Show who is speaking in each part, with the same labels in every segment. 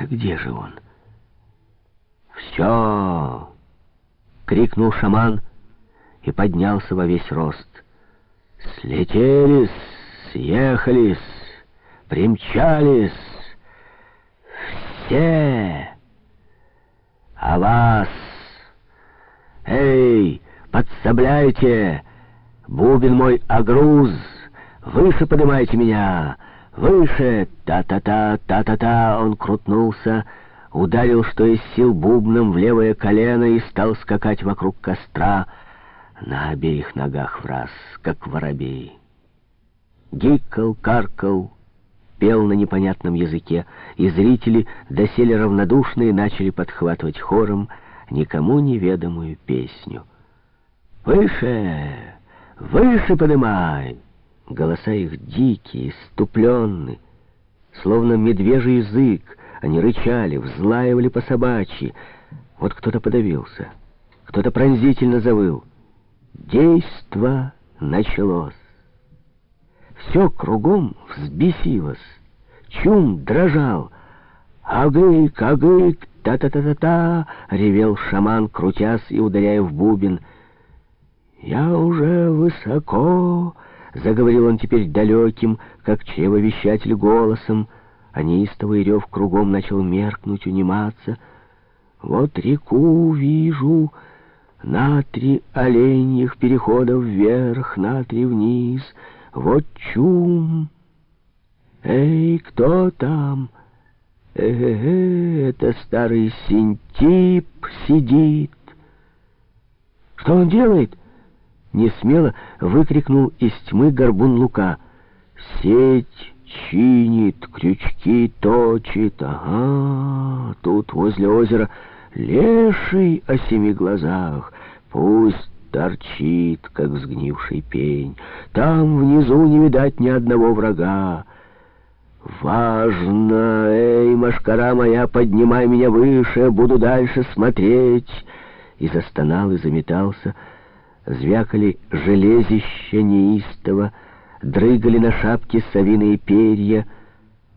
Speaker 1: Где же он? «Все!» — крикнул шаман и поднялся во весь рост. «Слетелись, съехались, примчались все! А вас! Эй, подсобляйте! Бубен мой огруз! Выше поднимайте меня! Выше! Та-та-та, та-та-та!» Он крутнулся, ударил, что из сил бубном в левое колено и стал скакать вокруг костра на обеих ногах в раз, как воробей. Гикал, каркал, пел на непонятном языке, и зрители, доселе равнодушные, начали подхватывать хором никому неведомую песню. «Выше! Выше подымай!» Голоса их дикие, ступленные, словно медвежий язык, они рычали, взлаивали по собачьи. Вот кто-то подавился, кто-то пронзительно завыл. Действо началось. Все кругом взбесилось. Чум дрожал. «Агык, агык, та-та-та-та-та!» — ревел шаман, крутясь и ударяя в бубен. «Я уже высоко!» — заговорил он теперь далеким, как чревовещатель голосом, а неистовый рев кругом начал меркнуть, униматься. «Вот реку вижу, на три оленьих перехода вверх, на три вниз, вот чум. Эй, кто там?» «Э-э-э, это старый синтип сидит!» «Что он делает?» Несмело выкрикнул из тьмы горбун Лука. «Сеть чинит, крючки точит. Ага, тут возле озера леший о семи глазах. Пусть торчит, как сгнивший пень. Там внизу не видать ни одного врага. Важно, эй, машкара моя, поднимай меня выше, буду дальше смотреть. И застонал, и заметался. Звякали железища неистово, дрыгали на шапке совиные перья.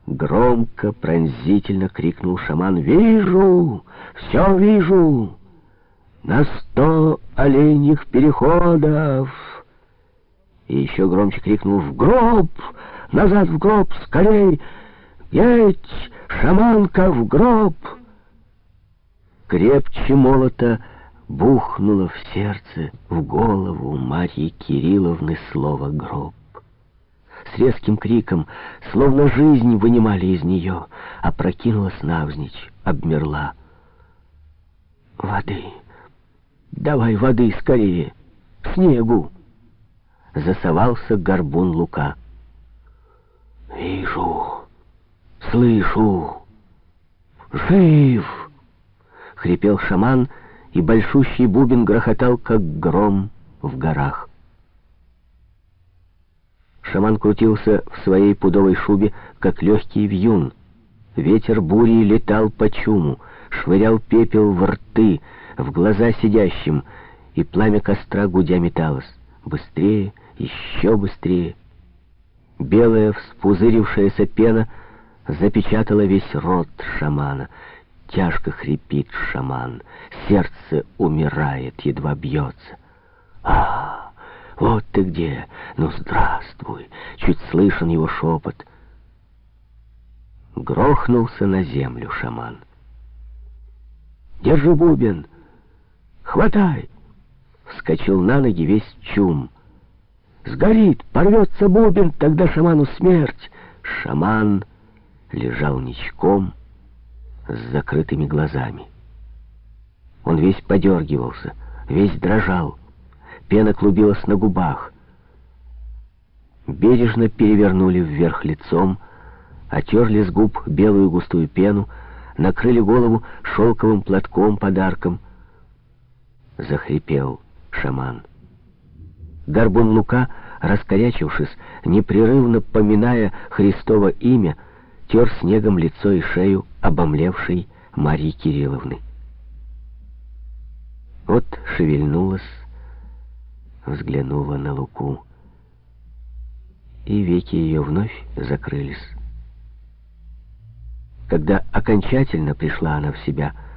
Speaker 1: Громко, пронзительно крикнул шаман «Вижу! Все вижу! На сто оленьих переходов!» И еще громче крикнул «В гроб! Назад в гроб! Скорей! Едь! Шаманка в гроб!» Крепче молота бухнуло в сердце, в голову Марьи Кирилловны слово «гроб» с резким криком, словно жизнь вынимали из нее, опрокинулась навзничь, обмерла. «Воды! Давай воды скорее! Снегу!» Засовался горбун Лука. «Вижу! Слышу! Жив!» — хрипел шаман, и большущий бубен грохотал, как гром в горах. Шаман крутился в своей пудовой шубе, как легкий вьюн. Ветер бури летал по чуму, швырял пепел в рты, в глаза сидящим, и пламя костра гудя металось. Быстрее, еще быстрее. Белая вспузырившаяся пена запечатала весь рот шамана. Тяжко хрипит шаман, сердце умирает, едва бьется. а «Вот ты где! Ну, здравствуй!» Чуть слышен его шепот. Грохнулся на землю шаман. «Держи бубен! Хватай!» Вскочил на ноги весь чум. «Сгорит! Порвется бубен! Тогда шаману смерть!» Шаман лежал ничком с закрытыми глазами. Он весь подергивался, весь дрожал. Пена клубилась на губах. Бережно перевернули вверх лицом, отерли с губ белую густую пену, накрыли голову шелковым платком-подарком. Захрипел шаман. Горбун Лука, раскорячившись, непрерывно поминая Христово имя, тер снегом лицо и шею обомлевшей Марьи Кирилловны. Вот шевельнулась взглянула на Луку, и веки ее вновь закрылись. Когда окончательно пришла она в себя —